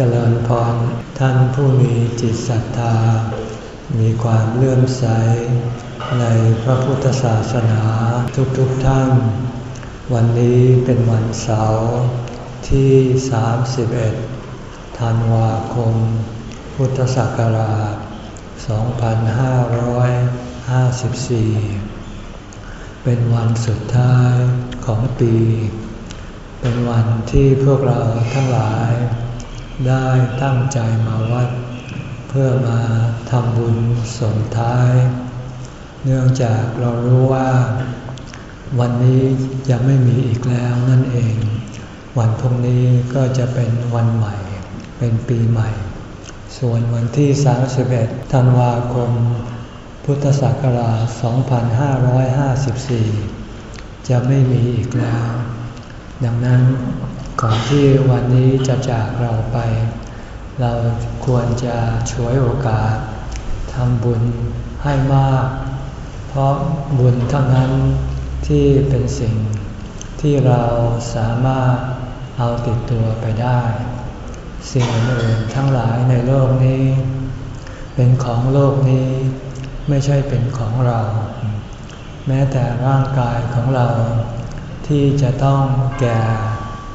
เจริญพรท่านผู้มีจิตศรัทธา มีความเลื่อมใส ในพระพุทธศาสนาทุกๆทท่าน วันนี้เป็นวันเสาร์ที่ 31 ธันวาคม พุทธศักราช 2554 เป็นวันสุดท้ายของปี เป็นวันที่พวกเราทั้งหลาย ได้ตั้งใจมาวัด เพื่อมาทำบุญส่งท้าย เนื่องจากเรารู้ว่า วันนี้จะไม่มีอีกแล้วนั่นเอง วันพรุ่งนี้ก็จะเป็นวันใหม่ เป็นปีใหม่ ส่วนวันที่ 31 ธันวาคม พุทธศักราช 2554 จะไม่มีอีกแล้ว ดังนั้น ก่อนที่วันนี้จะจากเราไป เราควรจะช่วยโอกาสทำบุญให้มาก เพราะบุญเท่านั้นที่เป็นสิ่งที่เราสามารถเอาติดตัวไปได้ สิ่งอื่นทั้งหลายในโลกนี้ เป็นของโลกนี้ไม่ใช่เป็นของเรา แม้แต่ร่างกายของเราที่จะต้องแก่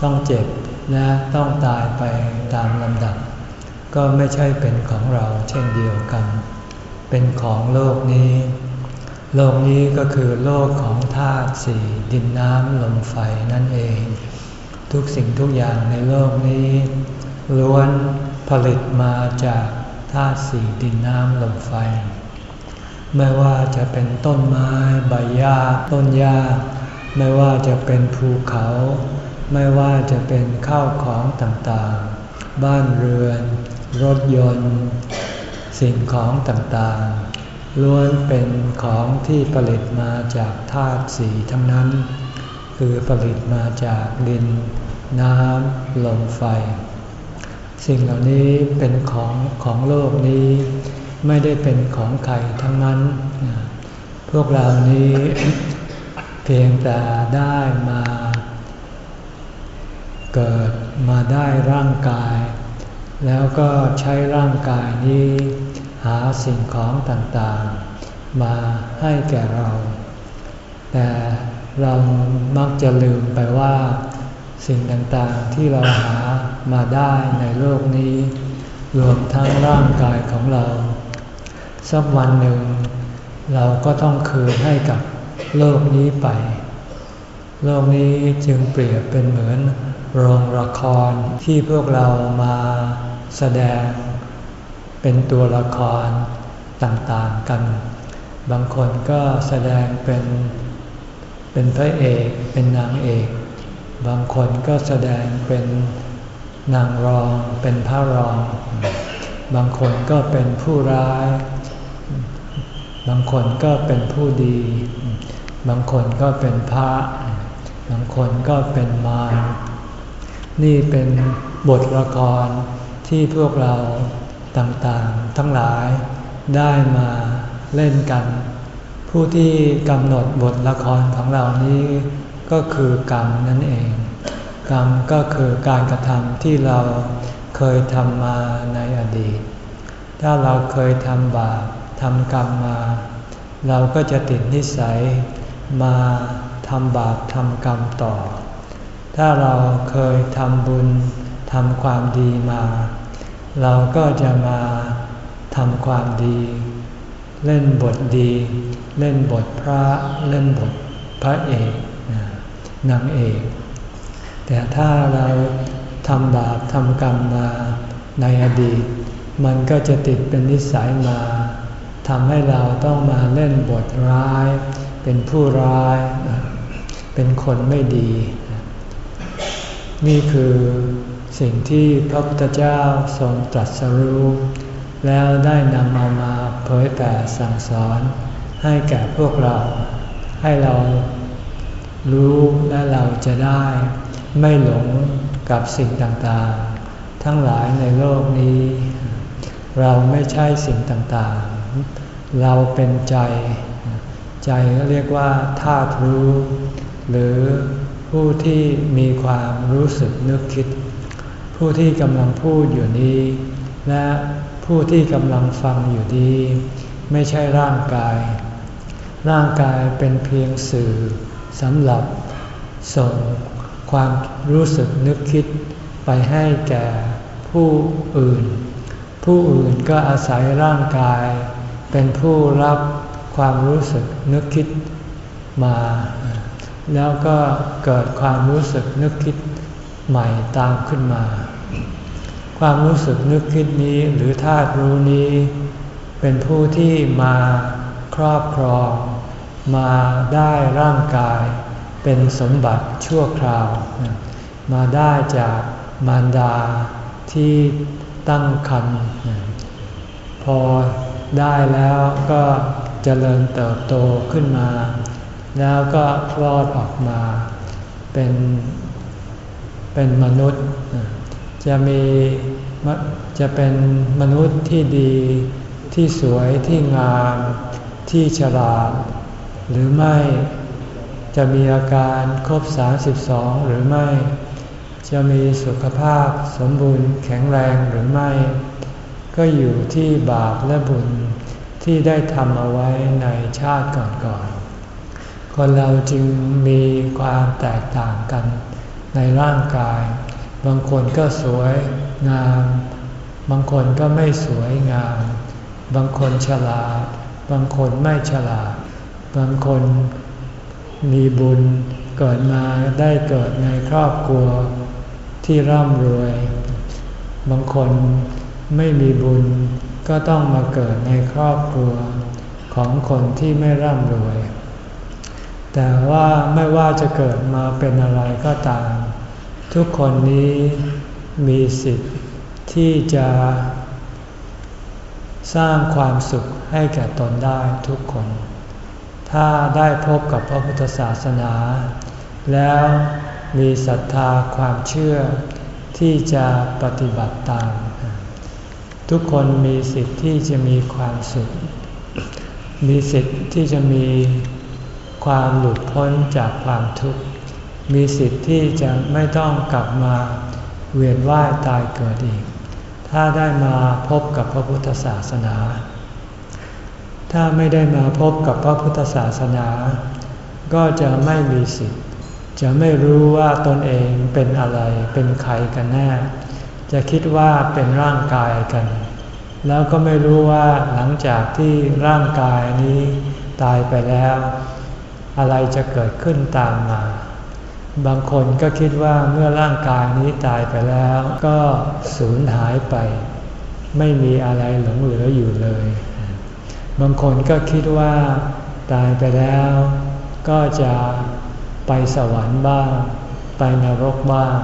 ต้องเจ็บและต้องตายไปตามลำดับ ก็ไม่ใช่เป็นของเราเช่นเดียวกัน เป็นของโลกนี้ โลกนี้ก็คือโลกของธาตุสี่ดินน้ำลมไฟนั่นเอง ทุกสิ่งทุกอย่างในโลกนี้ ล้วนผลิตมาจากธาตุสี่ดินน้ำลมไฟ ไม่ว่าจะเป็นต้นไม้ใบหญ้าต้นหญ้า ไม่ว่าจะเป็นภูเขา ไม่ว่าจะเป็นข้าวของต่างๆ บ้านเรือน รถยนต์ สิ่งของต่างๆ ล้วนเป็นของที่ผลิตมาจากธาตุสีทั้งนั้น คือผลิตมาจากดิน น้ำ ลม ไฟ สิ่งเหล่านี้เป็นของของโลกนี้ ไม่ได้เป็นของใครทั้งนั้น พวกเรานี้ เพียงแต่ได้มา เกิดมาได้ร่างกาย แล้วก็ใช้ร่างกายนี้หาสิ่งของต่างๆ มาให้แก่เรา แต่เรามักจะลืมไปว่า สิ่งต่างๆที่เราหามาได้ในโลกนี้ รวมทั้งร่างกายของเรา สักวันหนึ่ง เราก็ต้องคืนให้กับโลกนี้ไป โลกนี้จึงเปรียบเป็นเหมือน โรงละครที่พวกเรามาแสดง เป็นตัวละครต่างๆกัน บางคนก็แสดงเป็นเป็นพระเอกเป็นนางเอก บางคนก็แสดงเป็นนางรองเป็นพระรอง บางคนก็เป็นผู้ร้าย บางคนก็เป็นผู้ดี บางคนก็เป็นพระ บางคนก็เป็นมาร นี่เป็นบทละครที่พวกเราต่างๆ ทั้งหลายได้มาเล่นกัน ผู้ที่กำหนดบทละครของเรานี้ก็คือกรรมนั่นเอง กรรมก็คือการกระทำที่เราเคยทำมาในอดีต ถ้าเราเคยทำบาปทำกรรมมา เราก็จะติดนิสัยมาทำบาปทำกรรมต่อ ถ้าเราเคยทำบุญทำความดีมา เราก็จะมาทำความดี เล่นบทดี เล่นบทพระเล่นบทพระเอกนางเอก แต่ถ้าเราทำบาปทำกรรมมาในอดีต มันก็จะติดเป็นนิสัยมาทำให้เราต้องมาเล่นบทร้าย เป็นผู้ร้าย เป็นคนไม่ดี นี่คือสิ่งที่พระพุทธเจ้าทรงตรัสรู้แล้วได้นำเอามาเผยแผ่สั่งสอนให้แก่พวกเรา ให้เรารู้และเราจะได้ ไม่หลงกับสิ่งต่างๆ ทั้งหลายในโลกนี้ เราไม่ใช่สิ่งต่างๆ เราเป็นใจ ใจเรียกว่าธาตุรู้ หรือ ผู้ที่มีความรู้สึกนึกคิด ผู้ที่กำลังพูดอยู่นี้ และผู้ที่กำลังฟังอยู่นี้ไม่ใช่ร่างกาย ร่างกายเป็นเพียงสื่อสำหรับส่งความรู้สึกนึกคิดไปให้แก่ผู้อื่น ผู้อื่นก็อาศัยร่างกาย เป็นผู้รับความรู้สึกนึกคิดมา แล้วก็เกิดความรู้สึกนึกคิดใหม่ตามขึ้นมา ความรู้สึกนึกคิดนี้หรือธาตุรู้นี้ เป็นผู้ที่มาครอบครอง มาได้ร่างกาย เป็นสมบัติชั่วคราว มาได้จากมารดาที่ตั้งครรภ์พอได้แล้วก็เจริญเติบโตขึ้นมา แล้วก็คลอดออกมาเป็นเป็นมนุษย์ จะมีจะเป็นมนุษย์ที่ดีที่สวยที่งามที่ฉลาด หรือไม่จะมีอาการครบ 32 หรือไม่ จะมีสุขภาพสมบูรณ์แข็งแรงหรือไม่ ก็อยู่ที่บาปและบุญที่ได้ทำเอาไว้ในชาติก่อน คนเราจึงมีความแตกต่างกันในร่างกาย บางคนก็สวยงาม บางคนก็ไม่สวยงาม บางคนฉลาด บางคนไม่ฉลาด บางคนมีบุญเกิดมาได้เกิดในครอบครัวที่ร่ำรวย บางคนไม่มีบุญก็ต้องมาเกิดในครอบครัวของคนที่ไม่ร่ำรวย แต่ว่าไม่ว่าจะเกิดมาเป็นอะไรก็ตาม ทุกคนนี้มีสิทธิ์ที่จะสร้างความสุขให้แก่ตนได้ทุกคน ถ้าได้พบกับพระพุทธศาสนา แล้วมีศรัทธาความเชื่อที่จะปฏิบัติตาม ทุกคนมีสิทธิ์ที่จะมีความสุข มีสิทธิ์ที่จะมี ความหลุดพ้นจากความทุกข์ มีสิทธิ์ที่จะไม่ต้องกลับมาเวียนว่ายตายเกิดอีก ถ้าได้มาพบกับพระพุทธศาสนา ถ้าไม่ได้มาพบกับพระพุทธศาสนา ก็จะไม่มีสิทธิ์ จะไม่รู้ว่าตนเองเป็นอะไร เป็นใครกันแน่ จะคิดว่าเป็นร่างกายกัน แล้วก็ไม่รู้ว่าหลังจากที่ร่างกายนี้ตายไปแล้ว อะไรจะเกิดขึ้นตามมา บางคนก็คิดว่าเมื่อร่างกายนี้ตายไปแล้ว ก็สูญหายไป ไม่มีอะไรหลงเหลืออยู่เลย บางคนก็คิดว่าตายไปแล้ว ก็จะไปสวรรค์บ้าง ไปนรกบ้าง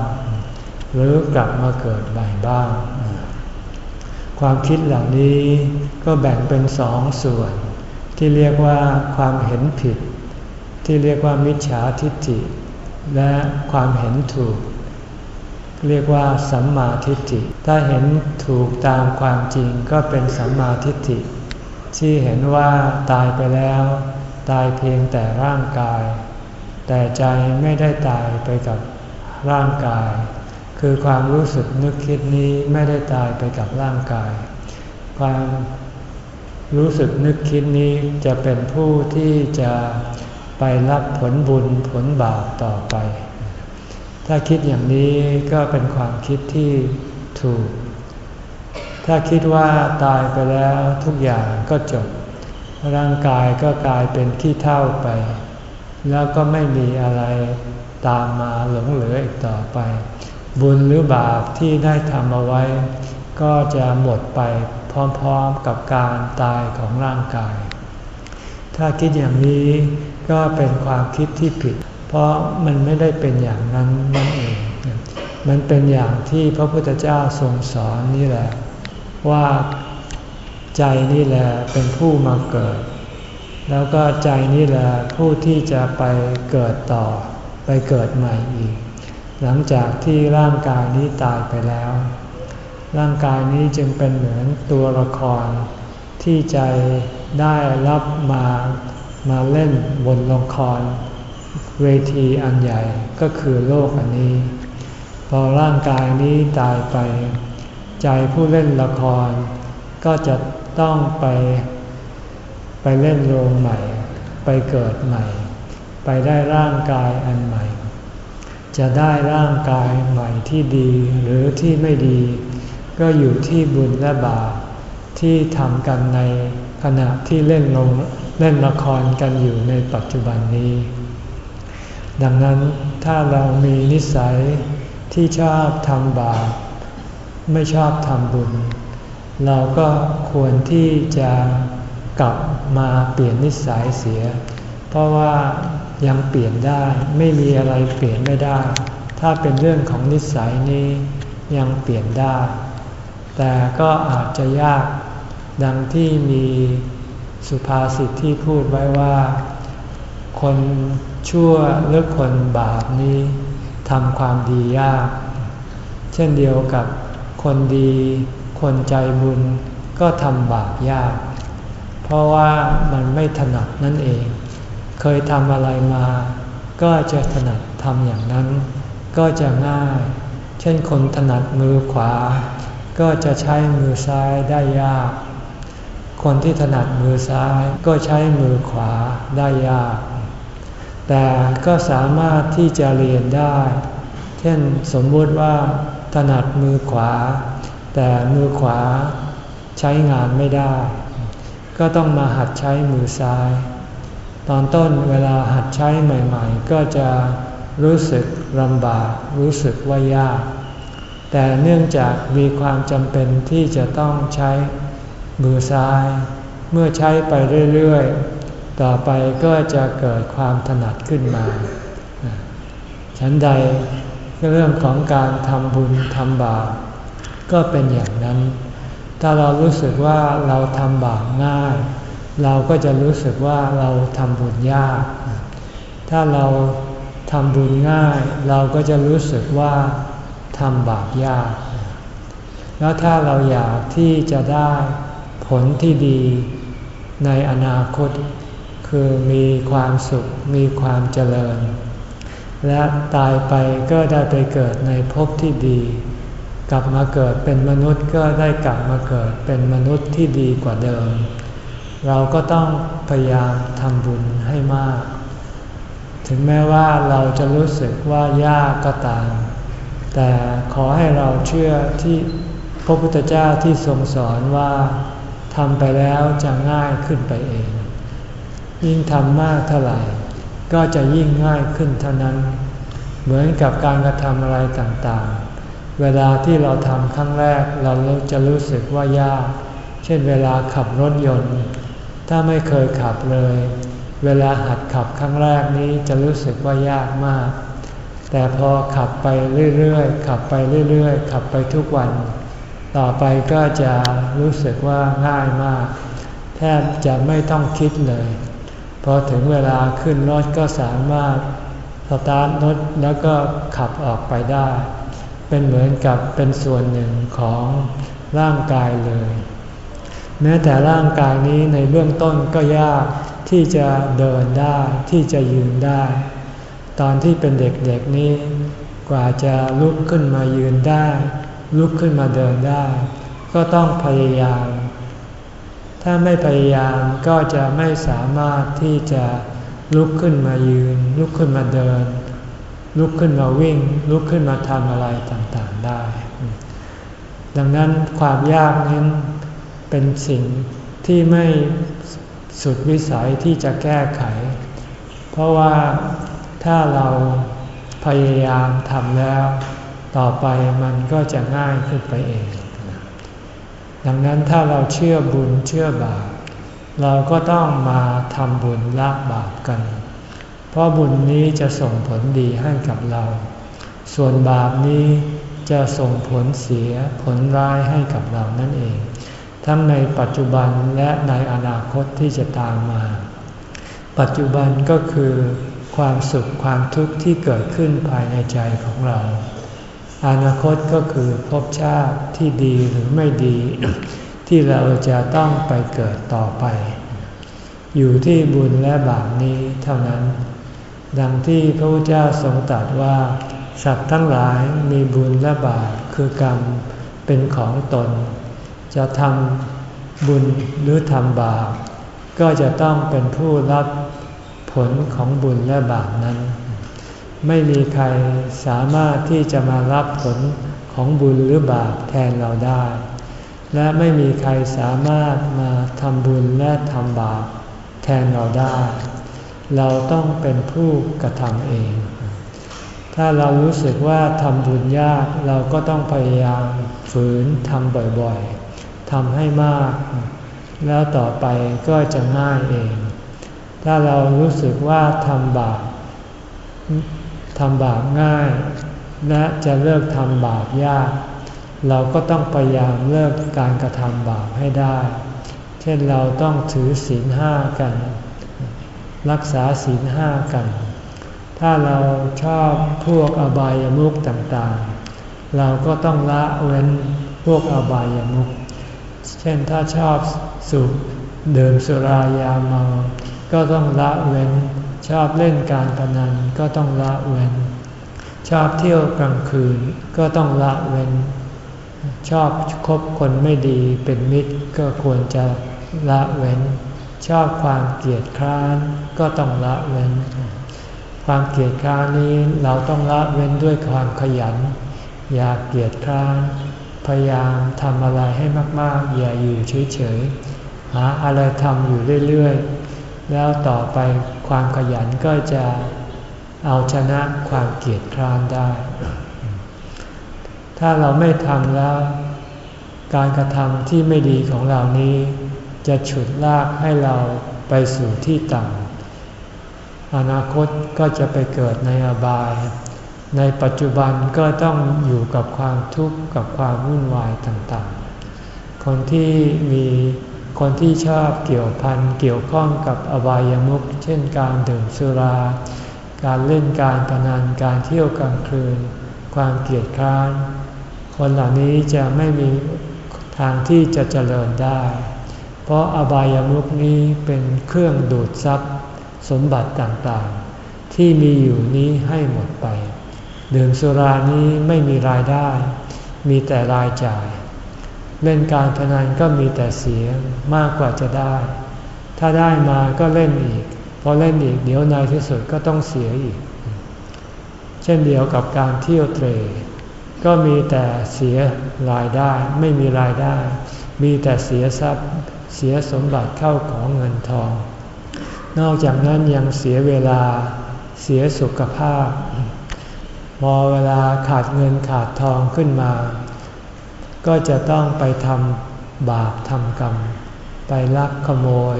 หรือกลับมาเกิดใหม่บ้าง ความคิดเหล่านี้ก็แบ่งเป็นสองส่วน ที่เรียกว่าความเห็นผิด ที่เรียกว่ามิจฉาทิฏฐิ และความเห็นถูก เรียกว่าสัมมาทิฏฐิ ถ้าเห็นถูกตามความจริงก็เป็นสัมมาทิฏฐิ ที่เห็นว่าตายไปแล้ว ตายเพียงแต่ร่างกาย แต่ใจไม่ได้ตายไปกับร่างกาย คือความรู้สึกนึกคิดนี้ไม่ได้ตายไปกับร่างกาย ความรู้สึกนึกคิดนี้จะเป็นผู้ที่จะ ไปรับผลบุญผลบาปต่อไป ถ้าคิดอย่างนี้ก็เป็นความคิดที่ถูก ถ้าคิดว่าตายไปแล้วทุกอย่างก็จบ ร่างกายก็กลายเป็นขี้เท่าไป แล้วก็ไม่มีอะไรตามมาหลงเหลืออีกต่อไป บุญหรือบาปที่ได้ทำเอาไว้ ก็จะหมดไปพร้อมๆกับการตายของร่างกาย ถ้าคิดอย่างนี้ ก็เป็นความคิดที่ผิด เพราะมันไม่ได้เป็นอย่างนั้นนั่นเอง มันเป็นอย่างที่พระพุทธเจ้าทรงสอนนี่แหละ ว่าใจนี่แหละเป็นผู้มาเกิด แล้วก็ใจนี่แหละผู้ที่จะไปเกิดต่อ ไปเกิดใหม่อีก หลังจากที่ร่างกายนี้ตายไปแล้ว ร่างกายนี้จึงเป็นเหมือนตัวละครที่ใจได้รับมา มาเล่นบนละคร เวทีอันใหญ่ก็คือโลกอันนี้พพอร่างกายนี้ตายไป ใจผู้เล่นละคร ก็จะต้องไป ไปเล่นโรงใหม่ ไปเกิดใหม่ ไปได้ร่างกายอันใหม่ จะได้ร่างกายใหม่ที่ดีหรือที่ไม่ดี ก็อยู่ที่บุญและบาปที่ทำกันในขณะที่เล่นลง เล่นละครกันอยู่ในปัจจุบันนี้ ดังนั้นถ้าเรามีนิสัยที่ชอบทำบาปไม่ชอบทำบุญ เราก็ควรที่จะกลับมาเปลี่ยนนิสัยเสีย เพราะว่ายังเปลี่ยนได้ไม่มีอะไรเปลี่ยนไม่ได้ ถ้าเป็นเรื่องของนิสัยนี้ยังเปลี่ยนได้ แต่ก็อาจจะยากดังที่มี สุภาษิตที่พูดไว้ว่า คนชั่วหรือคนบาปนี้ทำความดียาก เช่นเดียวกับคนดี คนใจบุญก็ทำบาปยาก เพราะว่ามันไม่ถนัดนั่นเอง เคยทำอะไรมา ก็จะถนัดทำอย่างนั้น ก็จะง่าย เช่นคนถนัดมือขวา ก็จะใช้มือซ้ายได้ยาก คนที่ถนัดมือซ้ายก็ใช้มือขวาได้ยาก แต่ก็สามารถที่จะเรียนได้ เช่นสมมติว่า ถนัดมือขวา แต่มือขวาใช้งานไม่ได้ ก็ต้องมาหัดใช้มือซ้าย ตอนต้นเวลาหัดใช้ใหม่ ๆ ก็จะรู้สึกลำบากรู้สึกว่ายาก แต่เนื่องจากมีความจำเป็นที่จะต้องใช้ มือซ้าย เมื่อใช้ไปเรื่อยๆ ต่อไปก็จะเกิดความถนัดขึ้นมา ฉันใดเรื่องของการทำบุญทำบาปก็เป็นอย่างนั้น ถ้าเรารู้สึกว่าเราทำบาปง่าย เราก็จะรู้สึกว่าเราทำบุญยาก ถ้าเราทำบุญง่าย เราก็จะรู้สึกว่าทำบาปยาก แล้วถ้าเราอยากที่จะได้ ผลที่ดีในอนาคต คือมีความสุขมีความเจริญ และตายไปก็ได้ไปเกิดในภพที่ดี กลับมาเกิดเป็นมนุษย์ก็ได้กลับมาเกิดเป็นมนุษย์ที่ดีกว่าเดิม เราก็ต้องพยายามทำบุญให้มาก ถึงแม้ว่าเราจะรู้สึกว่ายากก็ตาม แต่ขอให้เราเชื่อที่พระพุทธเจ้าที่ทรงสอนว่า ทำไปแล้วจะง่ายขึ้นไปเอง ยิ่งทำมากเท่าไหร่ ก็จะยิ่งง่ายขึ้นเท่านั้น เหมือนกับการกระทำอะไรต่างๆ เวลาที่เราทำครั้งแรกเราจะรู้สึกว่ายาก เช่นเวลาขับรถยนต์ ถ้าไม่เคยขับเลย เวลาหัดขับครั้งแรกนี้จะรู้สึกว่ายากมาก แต่พอขับไปเรื่อยๆ ขับไปเรื่อยๆ ขับไปทุกวัน ต่อไปก็จะรู้สึกว่าง่ายมาก แทบจะไม่ต้องคิดเลย พอถึงเวลาขึ้นรถก็สามารถสตาร์ทรถแล้วก็ขับออกไปได้ เป็นเหมือนกับเป็นส่วนหนึ่งของร่างกายเลย แม้แต่ร่างกายนี้ในเบื้องต้นก็ยากที่จะเดินได้ที่จะยืนได้ ตอนที่เป็นเด็กๆนี้กว่าจะลุกขึ้นมายืนได้ ลุกขึ้นมาเดินได้ ก็ต้องพยายาม ถ้าไม่พยายามก็จะไม่สามารถที่จะลุกขึ้นมายืน ลุกขึ้นมาเดิน ลุกขึ้นมาวิ่ง ลุกขึ้นมาทำอะไรต่างๆได้ ดังนั้นความยากนั้นเป็นสิ่งที่ไม่สุดวิสัยที่จะแก้ไข เพราะว่าถ้าเราพยายามทำแล้ว ต่อไปมันก็จะง่ายขึ้นไปเอง ดังนั้นถ้าเราเชื่อบุญเชื่อบาปเราก็ต้องมาทำบุญละบาปกัน เพราะบุญนี้จะส่งผลดีให้กับเรา ส่วนบาปนี้จะส่งผลเสียผลร้ายให้กับเรานั่นเอง ทั้งในปัจจุบันและในอนาคตที่จะตามมา ปัจจุบันก็คือความสุขความทุกข์ที่เกิดขึ้นภายในใจของเรา อนาคตก็คือภพชาติที่ดีหรือไม่ดี ที่เราจะต้องไปเกิดต่อไป อยู่ที่บุญและบาปนี้เท่านั้น ดังที่พระพุทธเจ้าทรงตรัสว่า สัตว์ทั้งหลายมีบุญและบาปคือกรรมเป็นของตน จะทำบุญหรือทำบาปก็จะต้องเป็นผู้รับผลของบุญและบาปนั้น ไม่มีใครสามารถที่จะมารับผลของบุญหรือบาปแทนเราได้ และไม่มีใครสามารถมาทำบุญและทำบาปแทนเราได้ เราต้องเป็นผู้กระทำเอง ถ้าเรารู้สึกว่าทำบุญยากเราก็ต้องพยายามฝืนทำบ่อยๆทำให้มาก แล้วต่อไปก็จะง่ายเอง ถ้าเรารู้สึกว่าทำบาป ทำบาปง่าย และจะเลิกทำบาปยาก เราก็ต้องพยายามเลิกการกระทำบาปให้ได้ เช่นเราต้องถือศีลห้ากัน รักษาศีลห้ากัน ถ้าเราชอบพวกอบายามุขต่างๆ เราก็ต้องละเว้นพวกอบายามุขเช่นถ้าชอบสูบดื่มสุรายาเมา ก็ต้องละเว้น ชอบเล่นการพนันก็ต้องละเว้น ชอบเที่ยวกลางคืนก็ต้องละเว้น ชอบคบคนไม่ดีเป็นมิตรก็ควรจะละเว้น ชอบความเกลียดคร้านก็ต้องละเว้น ความเกลียดคร้านนี้เราต้องละเว้นด้วยความขยัน อย่าเกลียดคร้านพยายามทำอะไรให้มากๆ อย่าอยู่เฉยๆหาอะไรทำอยู่เรื่อยๆ แล้วต่อไปความขยันก็จะเอาชนะความเกียดคร้านได้ ถ้าเราไม่ทำแล้ว การกระทำที่ไม่ดีของเรานี้ จะฉุดลากให้เราไปสู่ที่ต่ำอนาคตก็จะไปเกิดในอบาย ในปัจจุบันก็ต้องอยู่กับความทุกข์กับความวุ่นวายต่างๆ คนที่มี คนที่ชอบเกี่ยวพันเกี่ยวข้องกับอบายามุขเช่นการดื่มสุรา การเล่นการพนันการเที่ยวกลางคืน ความเกลียดคร้าน คนเหล่านี้จะไม่มีทางที่จะเจริญได้ เพราะอบายามุขนี้เป็นเครื่องดูดซับสมบัติต่างๆ ที่มีอยู่นี้ให้หมดไป ดื่มสุรานี้ไม่มีรายได้ มีแต่รายจ่าย เล่นการพนันก็มีแต่เสียมากกว่าจะได้ ถ้าได้มาก็เล่นอีก พอเล่นอีกเดี๋ยวในที่สุดก็ต้องเสียอีก เช่นเดียวกับการเที่ยวเตรก็มีแต่เสียรายได้ไม่มีรายได้ มีแต่เสียทรัพย์เสียสมบัติเข้าของเงินทอง นอกจากนั้นยังเสียเวลาเสียสุขภาพ พอเวลาขาดเงินขาดทองขึ้นมา ก็จะต้องไปทำบาปทำกรรม ไปลักขโมย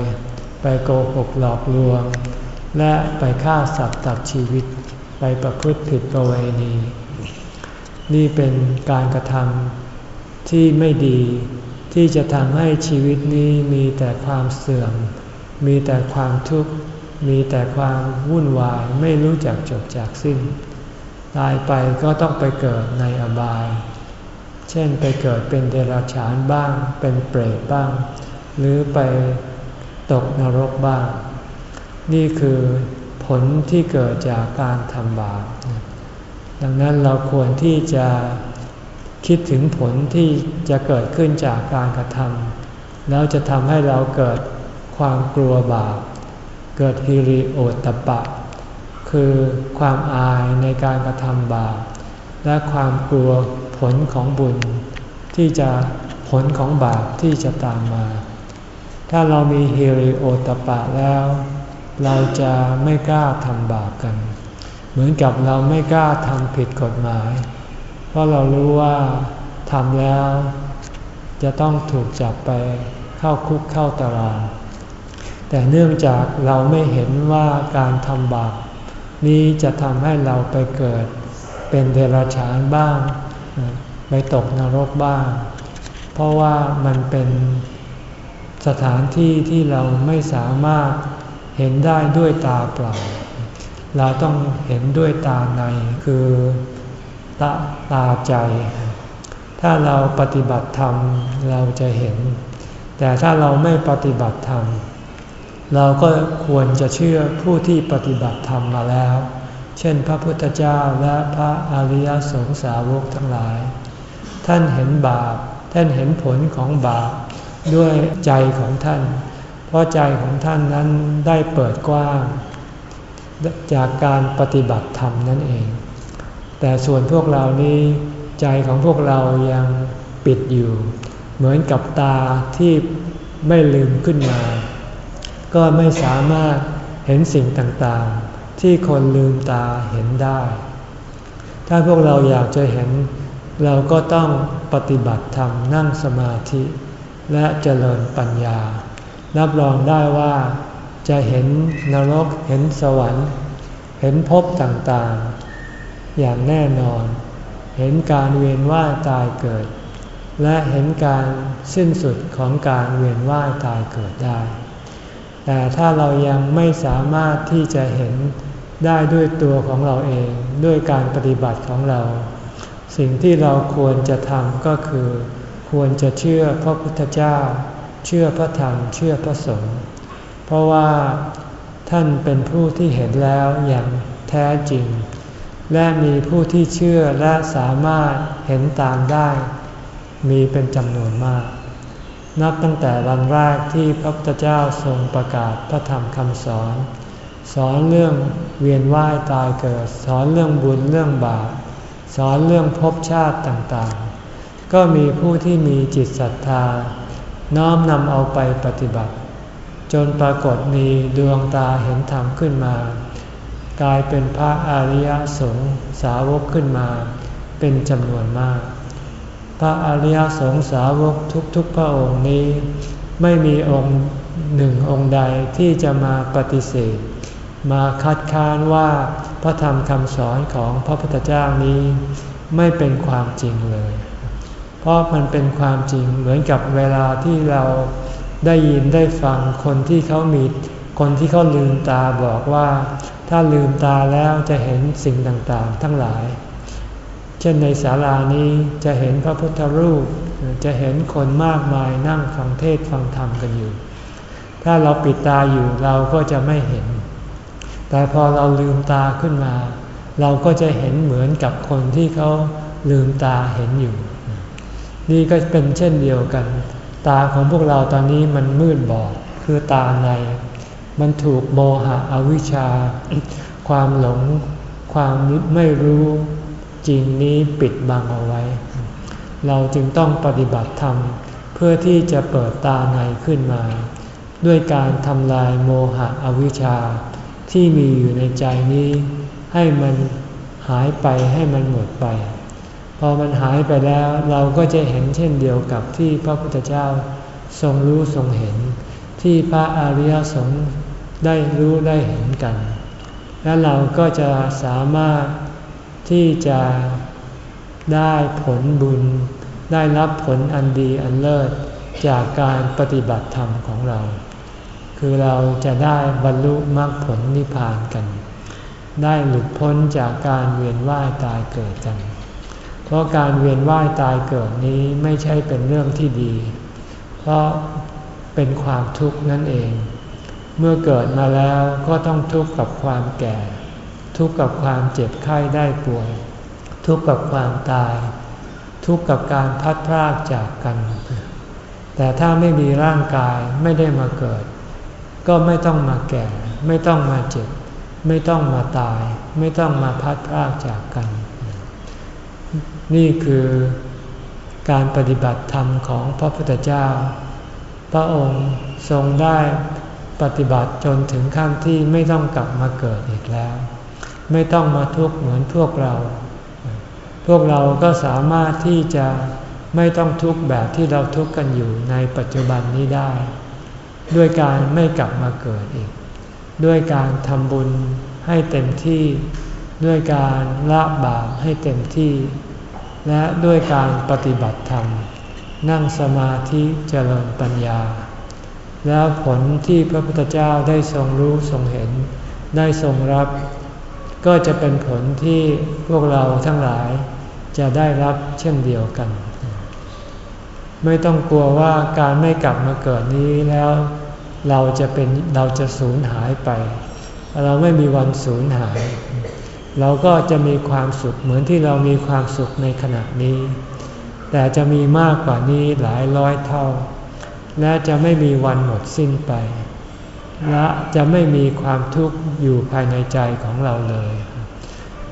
ไปโกหกหลอกลวง และไปฆ่าสัตว์ตัดชีวิต ไปประพฤติผิดประเวณี นี่เป็นการกระทำที่ไม่ดีที่จะทำให้ชีวิตนี้มีแต่ความเสื่อม มีแต่ความทุกข์ มีแต่ความวุ่นวายไม่รู้จักจบจากสิ้น ตายไปก็ต้องไปเกิดในอบาย เช่นไปเกิดเป็นเดรัจฉานบ้าง เป็นเปรตบ้าง หรือไปตกนรกบ้าง นี่คือผลที่เกิดจากการทำบาป ดังนั้นเราควรที่จะคิดถึงผลที่จะเกิดขึ้นจากการกระทำแล้วจะทำให้เราเกิดความกลัวบาป เกิดฮิริโอตตปะ คือความอายในการกระทำบาป และความกลัว ผลของบุญที่จะผลของบาปที่จะตามมา ถ้าเรามีเฮริโอตตปะแล้ว เราจะไม่กล้าทำบาปกัน เหมือนกับเราไม่กล้าทำผิดกฎหมาย เพราะเรารู้ว่าทำแล้ว จะต้องถูกจับไปเข้าคุกเข้าตารางแต่เนื่องจากเราไม่เห็นว่าการทำบาปนี้จะทำให้เราไปเกิด เป็นเดรัจฉานบ้าง ไปตกนรกบ้าง เพราะว่ามันเป็นสถานที่ที่เราไม่สามารถเห็นได้ด้วยตาเปล่า เราต้องเห็นด้วยตาในคือตาตาใจ ถ้าเราปฏิบัติธรรมเราจะเห็น แต่ถ้าเราไม่ปฏิบัติธรรมเราก็ควรจะเชื่อผู้ที่ปฏิบัติธรรมมาแล้ว เช่นพระพุทธเจ้าและพระอริยสงสาวกทั้งหลาย ท่านเห็นบาป ท่านเห็นผลของบาปด้วยใจของท่าน เพราะใจของท่านนั้นได้เปิดกว้าง จากการปฏิบัติธรรมนั่นเอง แต่ส่วนพวกเรานี้ใจของพวกเรายังปิดอยู่ เหมือนกับตาที่ไม่ลืมขึ้นมา ก็ไม่สามารถเห็นสิ่งต่างๆ ที่คนลืมตาเห็นได้ ถ้าพวกเราอยากจะเห็น เราก็ต้องปฏิบัติธรรมนั่งสมาธิ และเจริญปัญญา รับรองได้ว่าจะเห็นนรกเห็นสวรรค์ เห็นภพต่างๆ อย่างแน่นอน เห็นการเวียนว่ายตายเกิด และเห็นการสิ้นสุดของการเวียนว่ายตายเกิดได้ แต่ถ้าเรายังไม่สามารถที่จะเห็น ได้ด้วยตัวของเราเองด้วยการปฏิบัติของเรา สิ่งที่เราควรจะทำก็คือ ควรจะเชื่อพระพุทธเจ้า เชื่อพระธรรมเชื่อพระสงฆ์เพราะว่าท่านเป็นผู้ที่เห็นแล้วอย่างแท้จริง และมีผู้ที่เชื่อและสามารถเห็นตามได้ มีเป็นจำนวนมาก นับตั้งแต่วันแรกที่พระพุทธเจ้าทรงประกาศพระธรรมคำสอน สอนเรื่องเวียนว่ายตายเกิด สอนเรื่องบุญเรื่องบาปสอนเรื่องภพชาติต่างๆ ก็มีผู้ที่มีจิตศรัทธา น้อมนำเอาไปปฏิบัติ จนปรากฏมีดวงตาเห็นธรรมขึ้นมา กลายเป็นพระอริยสงฆ์สาวกขึ้นมา เป็นจำนวนมาก พระอริยสงสาวกทุกๆพระองค์นี้ ไม่มีองค์หนึ่งองค์ใดที่จะมาปฏิเสธ มาคัดค้านว่าพระธรรมคำสอนของพระพุทธเจ้านี้ไม่เป็นความจริงเลย เพราะมันเป็นความจริงเหมือนกับเวลาที่เราได้ยินได้ฟังคนที่เขามีคนที่เขาลืมตาบอกว่า ถ้าลืมตาแล้วจะเห็นสิ่งต่างๆ ทั้งหลาย เช่นในศาลานี้จะเห็นพระพุทธรูป จะเห็นคนมากมายนั่งฟังเทศฟังธรรมกันอยู่ ถ้าเราปิดตาอยู่เราก็จะไม่เห็น แต่พอเราลืมตาขึ้นมา เราก็จะเห็นเหมือนกับคนที่เขาลืมตาเห็นอยู่ นี่ก็เป็นเช่นเดียวกัน ตาของพวกเราตอนนี้มันมืดบอดคือตาใน มันถูกโมหะอวิชชา ความหลง ความไม่รู้จริงนี้ปิดบังเอาไว้ เราจึงต้องปฏิบัติธรรมเพื่อที่จะเปิดตาในขึ้นมา ด้วยการทำลายโมหะอวิชชา ที่มีอยู่ในใจนี้ ให้มันหายไปให้มันหมดไป พอมันหายไปแล้วเราก็จะเห็นเช่นเดียวกับที่พระพุทธเจ้าทรงรู้ทรงเห็น ที่พระอริยสงฆ์ได้รู้ได้เห็นกัน และเราก็จะสามารถที่จะได้ผลบุญ ได้รับผลอันดีอันเลิศจากการปฏิบัติธรรมของเรา คือเราจะได้บรรลุมรรคผลนิพพานกัน ได้หลุดพ้นจากการเวียนว่ายตายเกิดกัน เพราะการเวียนว่ายตายเกิดนี้ไม่ใช่เป็นเรื่องที่ดี เพราะเป็นความทุกข์นั่นเอง เมื่อเกิดมาแล้วก็ต้องทุกข์กับความแก่ ทุกข์กับความเจ็บไข้ได้ป่วย ทุกข์กับความตาย ทุกข์กับการพัดพรากจากกัน แต่ถ้าไม่มีร่างกายไม่ได้มาเกิด ก็ไม่ต้องมาแก่ ไม่ต้องมาเจ็บ ไม่ต้องมาตาย ไม่ต้องมาพัดพรากจากกัน นี่คือการปฏิบัติธรรมของพระพุทธเจ้า พระองค์ทรงได้ปฏิบัติจนถึงขั้นที่ไม่ต้องกลับมาเกิดอีกแล้ว ไม่ต้องมาทุกข์เหมือนพวกเรา พวกเราก็สามารถที่จะไม่ต้องทุกข์แบบที่เราทุกข์กันอยู่ในปัจจุบันนี้ได้ ด้วยการไม่กลับมาเกิดอีก ด้วยการทำบุญให้เต็มที่ ด้วยการละบาปให้เต็มที่ และด้วยการปฏิบัติธรรม นั่งสมาธิเจริญปัญญา แล้วผลที่พระพุทธเจ้าได้ทรงรู้ทรงเห็น ได้ทรงรับ ก็จะเป็นผลที่พวกเราทั้งหลายจะได้รับเช่นเดียวกัน ไม่ต้องกลัวว่าการไม่กลับมาเกิดนี้แล้ว เราจะเป็นเราจะสูญหายไป เราไม่มีวันสูญหาย เราก็จะมีความสุขเหมือนที่เรามีความสุขในขณะนี้ แต่จะมีมากกว่านี้หลายร้อยเท่า และจะไม่มีวันหมดสิ้นไป และจะไม่มีความทุกข์อยู่ภายในใจของเราเลย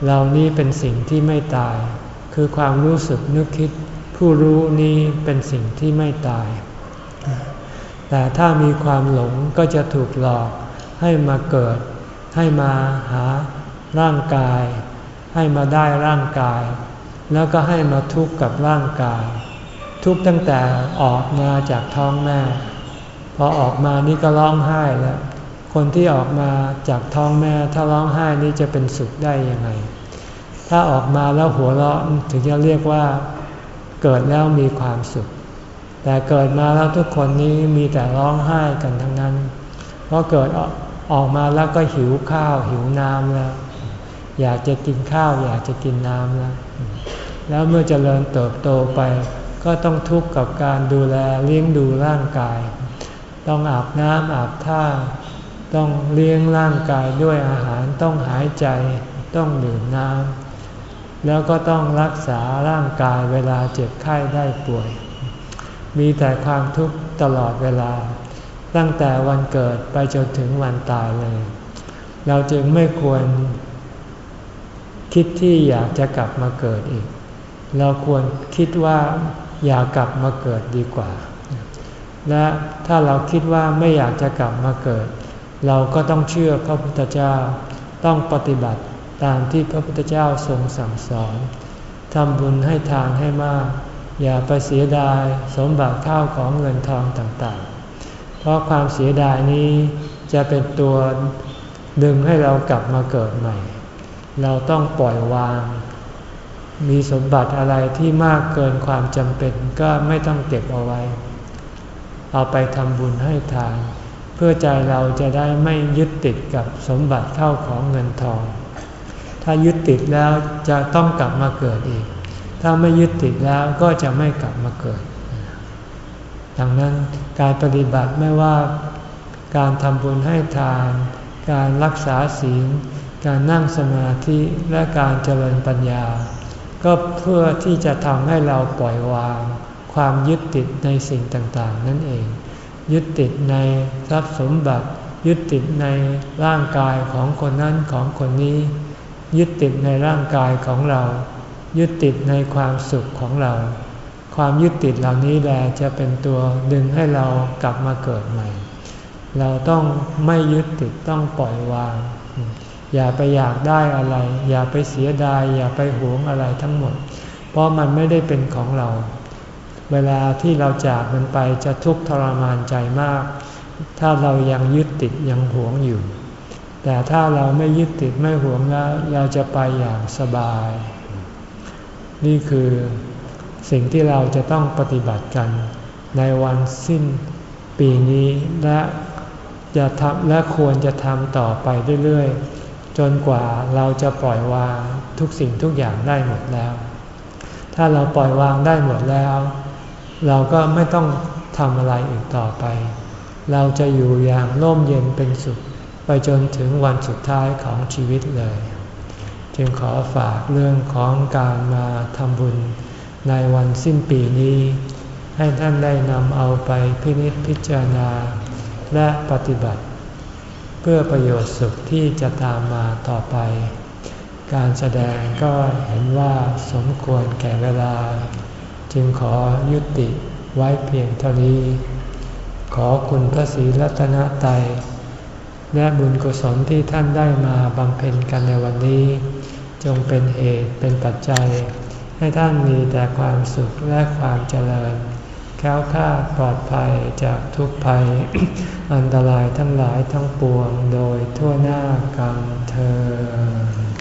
เรานี้เป็นสิ่งที่ไม่ตาย คือความรู้สึกนึกคิด ผู้รู้นี้เป็นสิ่งที่ไม่ตาย แต่ถ้ามีความหลงก็จะถูกหลอกให้มาเกิด ให้มาหาร่างกาย ให้มาได้ร่างกาย แล้วก็ให้มาทุกข์กับร่างกาย ทุกข์ตั้งแต่ออกมาจากท้องแม่ พอออกมานี่ก็ร้องไห้แล้ว คนที่ออกมาจากท้องแม่ถ้าร้องไห้นี่จะเป็นสุขได้ยังไง ถ้าออกมาแล้วหัวเราะถึงจะเรียกว่าเกิดแล้วมีความสุข แต่เกิดมาแล้วทุกคนนี้มีแต่ร้องไห้กันทั้งนั้น เพราะเกิดออกมาแล้วก็หิวข้าวหิวน้ำแล้ว อยากจะกินข้าว อยากจะกินน้ำแล้ว แล้วเมื่อเจริญเติบโตไป ก็ต้องทุกข์กับการดูแลเลี้ยงดูร่างกาย ต้องอาบน้ำอาบท่า ต้องเลี้ยงร่างกายด้วยอาหารต้องหายใจ ต้องดื่มน้ำแล้วก็ต้องรักษาร่างกายเวลาเจ็บไข้ได้ป่วย มีแต่ความทุกข์ตลอดเวลา ตั้งแต่วันเกิดไปจนถึงวันตายเลย เราจึงไม่ควร คิดที่อยากจะกลับมาเกิดอีก เราควรคิดว่าอยากกลับมาเกิดดีกว่า และถ้าเราคิดว่าไม่อยากจะกลับมาเกิด เราก็ต้องเชื่อพระพุทธเจ้า ต้องปฏิบัติตามที่พระพุทธเจ้าทรงสั่งสอนทำบุญให้ทานให้มาก อย่าไปเสียดายสมบัติข้าวของเงินทองต่างๆ เพราะความเสียดายนี้จะเป็นตัวดึงให้เรากลับมาเกิดใหม่ เราต้องปล่อยวาง มีสมบัติอะไรที่มากเกินความจำเป็นก็ไม่ต้องเก็บเอาไว้ เอาไปทำบุญให้ทาน เพื่อใจเราจะได้ไม่ยึดติดกับสมบัติเข้าของเงินทอง ถ้ายึดติดแล้วจะต้องกลับมาเกิดอีก ถ้าไม่ยึดติดแล้วก็จะไม่กลับมาเกิด ดังนั้นการปฏิบัติไม่ว่าการทำบุญให้ทาน การรักษาศีล การนั่งสมาธิและการเจริญปัญญา ก็เพื่อที่จะทำให้เราปล่อยวาง ความยึดติดในสิ่งต่างๆ นั่นเอง ยึดติดในทรัพย์สมบัติยึดติดในร่างกายของคนนั้นของคนนี้ ยึดติดในร่างกายของเรา ยึดติดในความสุขของเรา ความยึดติดเหล่านี้แหละจะเป็นตัวดึงให้เรากลับมาเกิดใหม่ เราต้องไม่ยึดติดต้องปล่อยวาง อย่าไปอยากได้อะไร อย่าไปเสียดาย อย่าไปหวงอะไรทั้งหมด เพราะมันไม่ได้เป็นของเรา เวลาที่เราจากมันไปจะทุกข์ทรมานใจมาก ถ้าเรายังยึดติดยังหวงอยู่ แต่ถ้าเราไม่ยึดติดไม่หวงแล้วเราจะไปอย่างสบาย นี่คือสิ่งที่เราจะต้องปฏิบัติกัน ในวันสิ้นปีนี้และจะทำและควรจะทำต่อไปเรื่อยๆ จนกว่าเราจะปล่อยวางทุกสิ่งทุกอย่างได้หมดแล้ว ถ้าเราปล่อยวางได้หมดแล้ว เราก็ไม่ต้องทำอะไรอีกต่อไป เราจะอยู่อย่างร่มเย็นเป็นสุข ไปจนถึงวันสุดท้ายของชีวิตเลย จึงขอฝากเรื่องของการมาทำบุญในวันสิ้นปีนี้ ให้ท่านได้นำเอาไปพินิจพิจารณา และปฏิบัติ เพื่อประโยชน์สุขที่จะตามมาต่อไป การแสดงก็เห็นว่าสมควรแก่เวลา จึงขอยุติไว้เพียงเท่านี้ ขอคุณพระศรีรัตนตรัยและบุญกุศลที่ท่านได้มาบำเพ็ญกันในวันนี้ จงเป็นเหตุเป็นปัจจัย ให้ท่านมีแต่ความสุขและความเจริญ แค้วค่าปลอดภัยจากทุกภัย อันตรายทั้งหลายทั้งปวงโดยทั่วหน้ากันเธอ